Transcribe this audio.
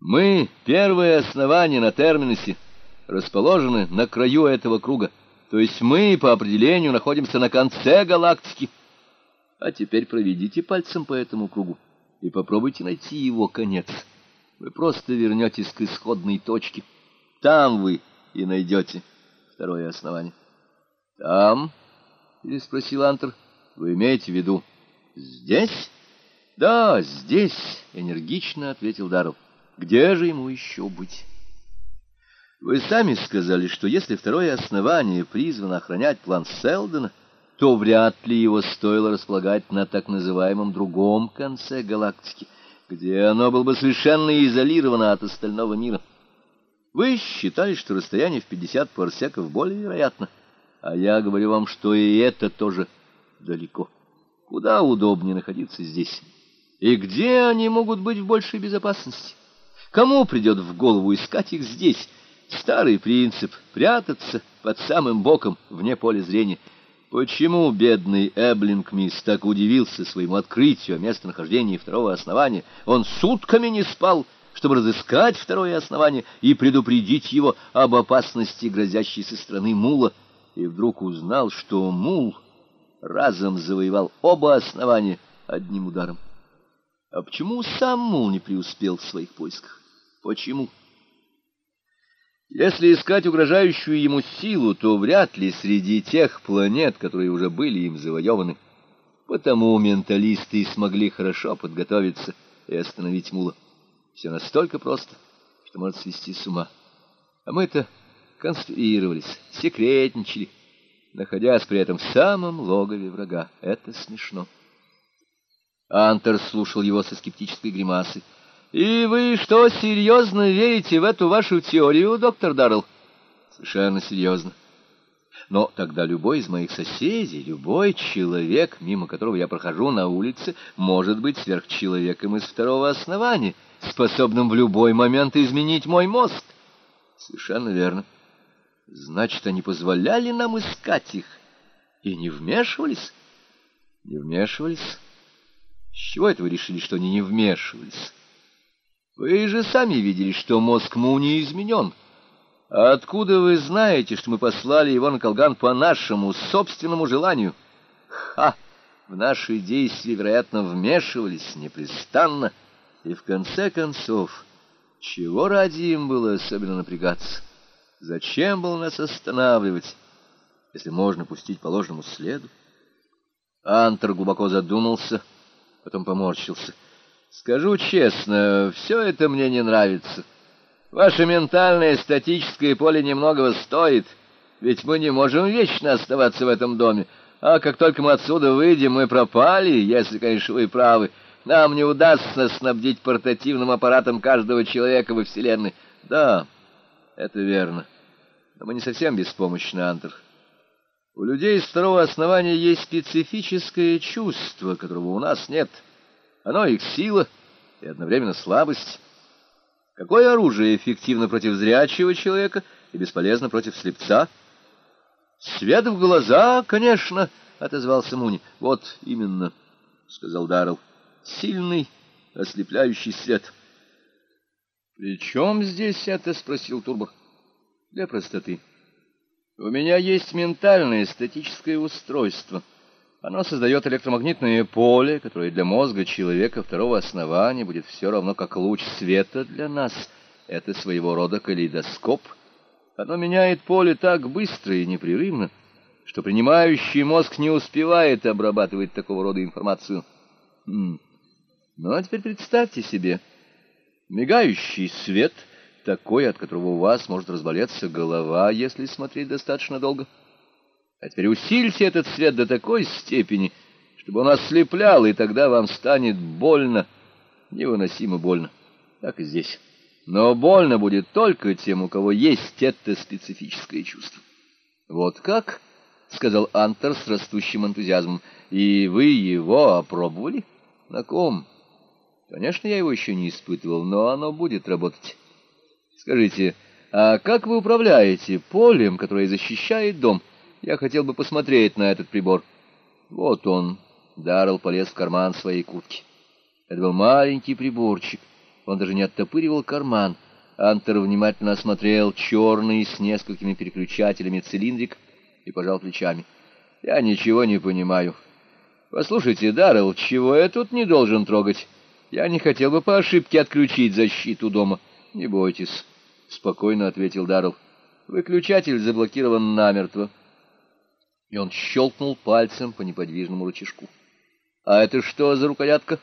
Мы, первое основание на терминусе, расположены на краю этого круга, то есть мы по определению находимся на конце галактики. А теперь проведите пальцем по этому кругу и попробуйте найти его конец. Вы просто вернетесь к исходной точке. Там вы и найдете второе основание. — Там? — переспросил Антер. — Вы имеете в виду здесь? — Да, здесь, — энергично ответил Даррелл. Где же ему еще быть? Вы сами сказали, что если второе основание призвано охранять план Селдона, то вряд ли его стоило располагать на так называемом другом конце галактики, где оно было бы совершенно изолировано от остального мира. Вы считали, что расстояние в 50 парсеков более вероятно, а я говорю вам, что и это тоже далеко. Куда удобнее находиться здесь? И где они могут быть в большей безопасности? Кому придет в голову искать их здесь? Старый принцип — прятаться под самым боком, вне поля зрения. Почему бедный Эблингмис так удивился своему открытию о местонахождении второго основания? Он сутками не спал, чтобы разыскать второе основание и предупредить его об опасности, грозящей со стороны Мула, и вдруг узнал, что Мул разом завоевал оба основания одним ударом. А почему сам Мул не преуспел в своих поисках? Почему? Если искать угрожающую ему силу, то вряд ли среди тех планет, которые уже были им завоеваны. Потому менталисты и смогли хорошо подготовиться и остановить Мула. Все настолько просто, что может свести с ума. А мы-то конструировались, секретничали, находясь при этом в самом логове врага. Это смешно. Антер слушал его со скептической гримасой. «И вы что, серьезно верите в эту вашу теорию, доктор Даррелл?» «Совершенно серьезно. Но тогда любой из моих соседей, любой человек, мимо которого я прохожу на улице, может быть сверхчеловеком из второго основания, способным в любой момент изменить мой мозг». «Совершенно верно. Значит, они позволяли нам искать их и не вмешивались?» «Не вмешивались?» С чего это вы решили, что они не вмешивались? Вы же сами видели, что мозг Му не изменен. А откуда вы знаете, что мы послали его на Колган по нашему собственному желанию? Ха! В наши действия, вероятно, вмешивались непрестанно. И в конце концов, чего ради им было особенно напрягаться? Зачем было нас останавливать, если можно пустить по ложному следу? Антер глубоко задумался — потом поморщился. «Скажу честно, все это мне не нравится. Ваше ментальное статическое поле немногого стоит, ведь мы не можем вечно оставаться в этом доме, а как только мы отсюда выйдем, мы пропали, если, конечно, вы правы. Нам не удастся снабдить портативным аппаратом каждого человека во Вселенной. Да, это верно. Но мы не совсем беспомощны, Антер. У людей второго основания есть специфическое чувство, которого у нас нет. Оно их сила и одновременно слабость. Какое оружие эффективно против зрячего человека и бесполезно против слепца? Свет в глаза, конечно, — отозвался Муни. — Вот именно, — сказал Даррелл. — Сильный, ослепляющий свет. — При чем здесь это? — спросил Турбо. — Для простоты. — у меня есть ментальное статическое устройство. Оно создает электромагнитное поле, которое для мозга человека второго основания будет все равно, как луч света для нас. Это своего рода калейдоскоп. Оно меняет поле так быстро и непрерывно, что принимающий мозг не успевает обрабатывать такого рода информацию. Хм. Ну, а теперь представьте себе, мигающий свет — такой, от которого у вас может разболеться голова, если смотреть достаточно долго. А теперь усильте этот свет до такой степени, чтобы он ослеплял, и тогда вам станет больно, невыносимо больно. Так и здесь. Но больно будет только тем, у кого есть это специфическое чувство. Вот как, — сказал Антер с растущим энтузиазмом, — и вы его опробовали? На ком? Конечно, я его еще не испытывал, но оно будет работать. Скажите, а как вы управляете полем, которое защищает дом? Я хотел бы посмотреть на этот прибор. Вот он. Даррелл полез в карман своей куртки. Это был маленький приборчик, Он даже не оттопыривал карман. Антер внимательно осмотрел черный с несколькими переключателями цилиндрик и пожал плечами. «Я ничего не понимаю. Послушайте, Даррелл, чего я тут не должен трогать? Я не хотел бы по ошибке отключить защиту дома. Не бойтесь». — спокойно ответил Даррелл. «Выключатель заблокирован намертво». И он щелкнул пальцем по неподвижному рычажку. «А это что за рукоятка?»